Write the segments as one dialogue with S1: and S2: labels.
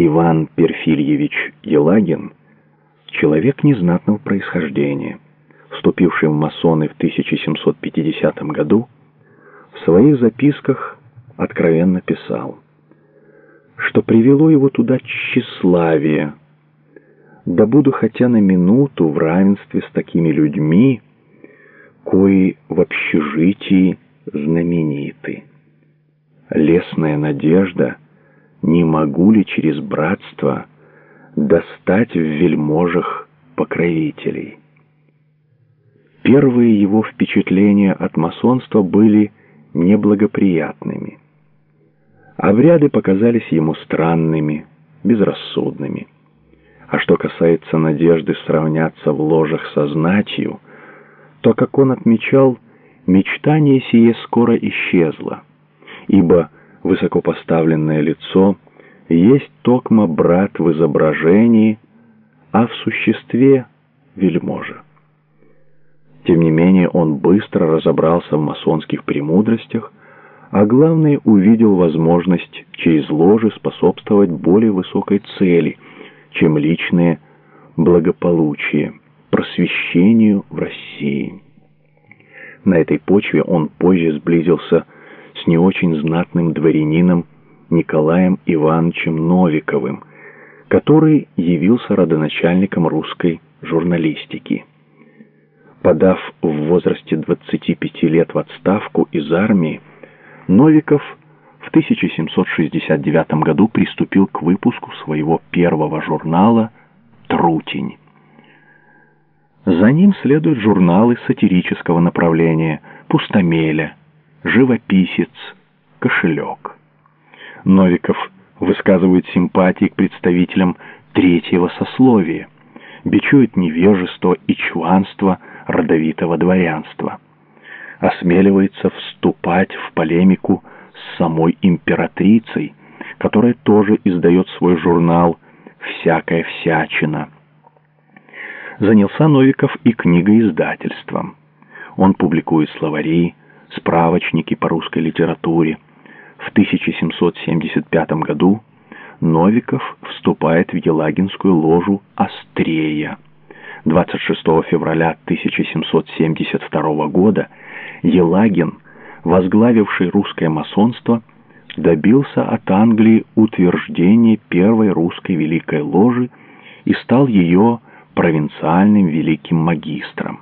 S1: Иван Перфильевич Елагин – человек незнатного происхождения, вступивший в масоны в 1750 году, в своих записках откровенно писал, что привело его туда тщеславие, да буду хотя на минуту в равенстве с такими людьми, кои в общежитии знамениты. Лесная надежда — не могу ли через братство достать в вельможах покровителей. Первые его впечатления от масонства были неблагоприятными. Обряды показались ему странными, безрассудными. А что касается надежды сравняться в ложах со знатью, то, как он отмечал, мечтание сие скоро исчезло, ибо высокопоставленное лицо есть токмо брат в изображении, а в существе вельможа. Тем не менее он быстро разобрался в масонских премудростях, а главное увидел возможность через ложи способствовать более высокой цели, чем личное благополучие, просвещению в России. На этой почве он позже сблизился с не очень знатным дворянином Николаем Ивановичем Новиковым, который явился родоначальником русской журналистики. Подав в возрасте 25 лет в отставку из армии, Новиков в 1769 году приступил к выпуску своего первого журнала «Трутень». За ним следуют журналы сатирического направления «Пустомеля», живописец, кошелек. Новиков высказывает симпатии к представителям третьего сословия, бичует невежество и чванство родовитого дворянства, осмеливается вступать в полемику с самой императрицей, которая тоже издает свой журнал «Всякая всячина». Занялся Новиков и книгоиздательством. Он публикует словари, справочники по русской литературе. В 1775 году Новиков вступает в Елагинскую ложу «Острея». 26 февраля 1772 года Елагин, возглавивший русское масонство, добился от Англии утверждения первой русской великой ложи и стал ее провинциальным великим магистром.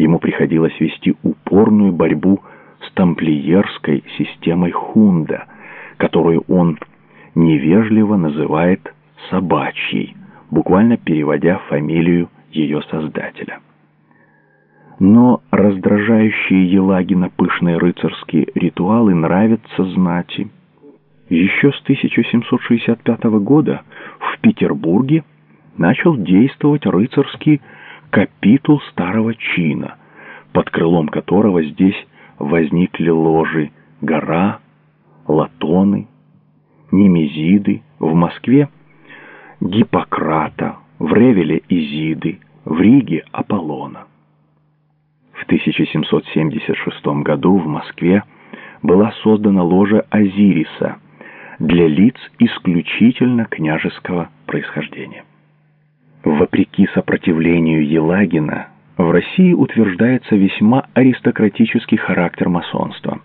S1: Ему приходилось вести упорную борьбу с тамплиерской системой Хунда, которую он невежливо называет «собачьей», буквально переводя фамилию ее создателя. Но раздражающие Елагина пышные рыцарские ритуалы нравятся знати. Еще с 1765 года в Петербурге начал действовать рыцарский капитул старого чина, под крылом которого здесь возникли ложи Гора, Латоны, Немезиды, в Москве Гиппократа, в Ревеле Изиды, в Риге Аполлона. В 1776 году в Москве была создана ложа Азириса для лиц исключительно княжеского происхождения. Вопреки сопротивлению Елагина, в России утверждается весьма аристократический характер масонства.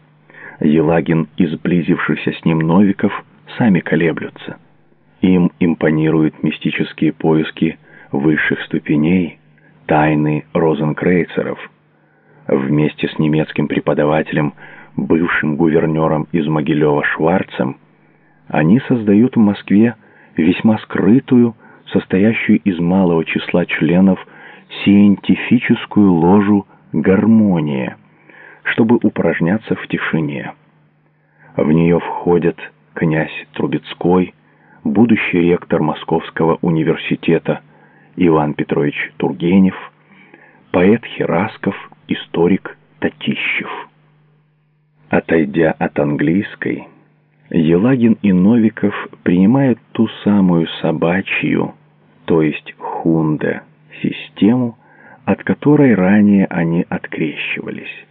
S1: Елагин и сблизившийся с ним Новиков сами колеблются. Им импонируют мистические поиски высших ступеней, тайны розенкрейцеров. Вместе с немецким преподавателем, бывшим гувернером из Могилева Шварцем, они создают в Москве весьма скрытую, состоящую из малого числа членов сиентифическую ложу «Гармония», чтобы упражняться в тишине. В нее входят князь Трубецкой, будущий ректор Московского университета Иван Петрович Тургенев, поэт Херасков, историк Татищев. Отойдя от английской, Елагин и Новиков принимают ту самую собачью, то есть хунде, систему, от которой ранее они открещивались.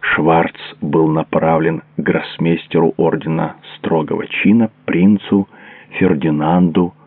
S1: Шварц был направлен к гроссмейстеру ордена строгого чина принцу Фердинанду,